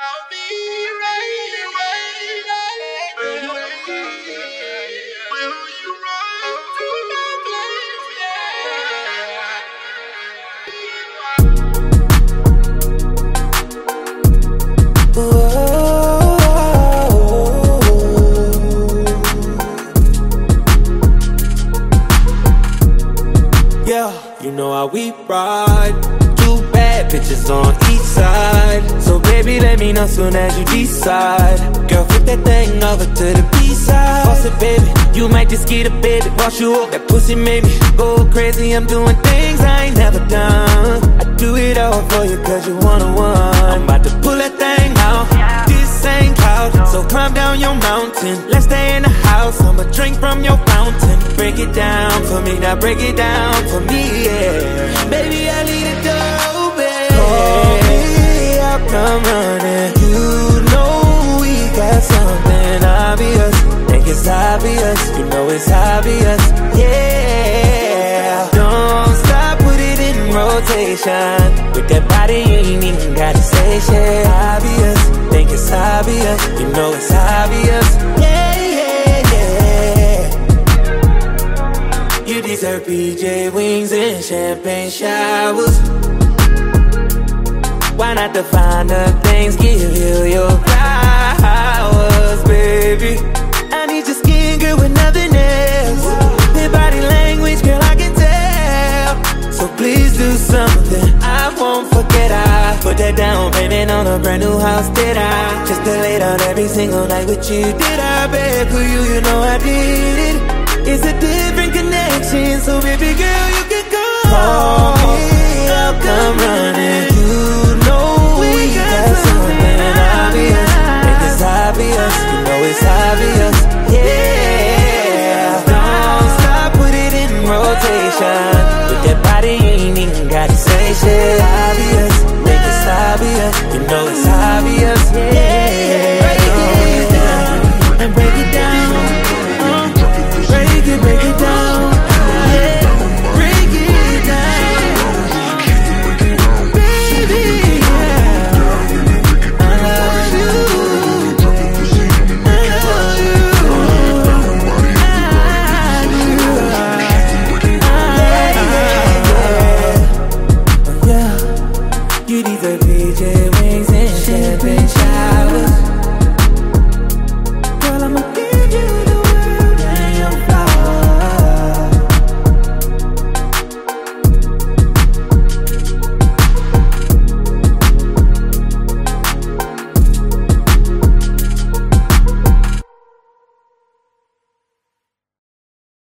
I'll be right. Will you run to my? Yeah, you know how we ride. Two bad bitches on each side. Me know soon as you decide. Girl, flip that thing over to the B-side. Boss it, baby, you might just get a baby. Boss you up, that pussy made me go crazy. I'm doing things I ain't never done. I do it all for you cause you wanna one. I'm about to pull that thing out. This ain't cloud, so climb down your mountain. Let's stay in the house. I'ma drink from your fountain. Break it down for me, now break it down for me, yeah. Baby, I need a dope, obvious, you know it's obvious, yeah. Don't stop, put it in rotation. With that body, you ain't even gotta say shit. Obvious, think it's obvious, you know it's obvious, yeah, yeah, yeah. You deserve PJ wings and champagne showers. Why not the finer things give you your flowers, baby? Put that down payment on a brand new house. Did I just lay down every single night with you? Did I beg for you? You know I did it. It's a different connection, so baby girl, you can call, call me. I'll come running. You know we, got, something obvious. Think it's obvious, you know it's obvious. Yeah, don't stop, put it in rotation. know it's PJ wings and champagne showers.